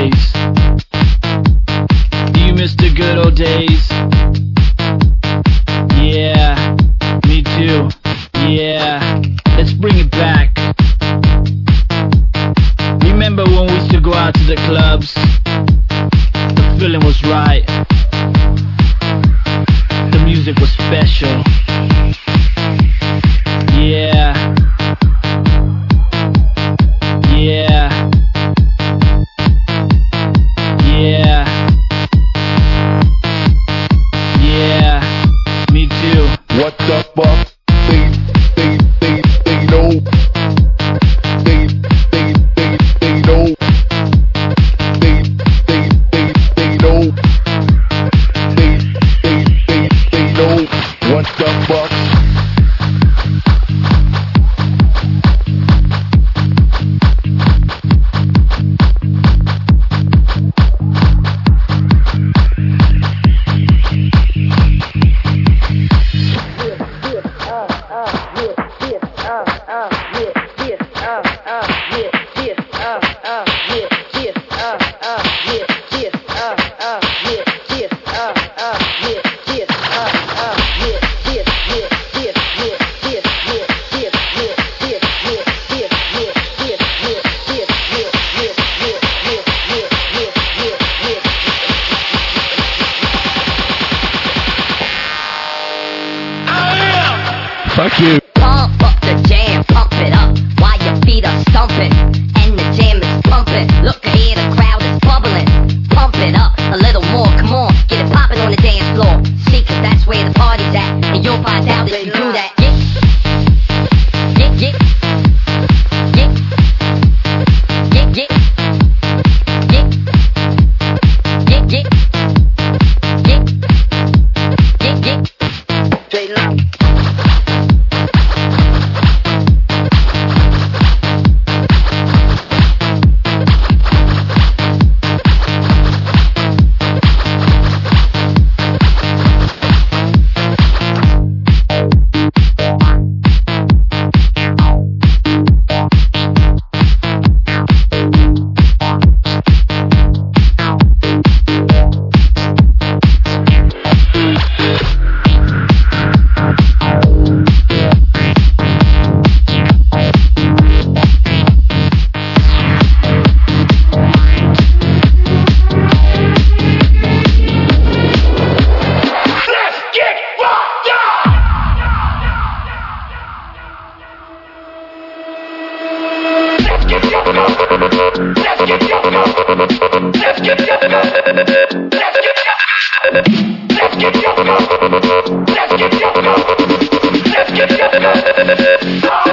days. Do you miss the good old days? Let's get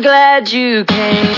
glad you came.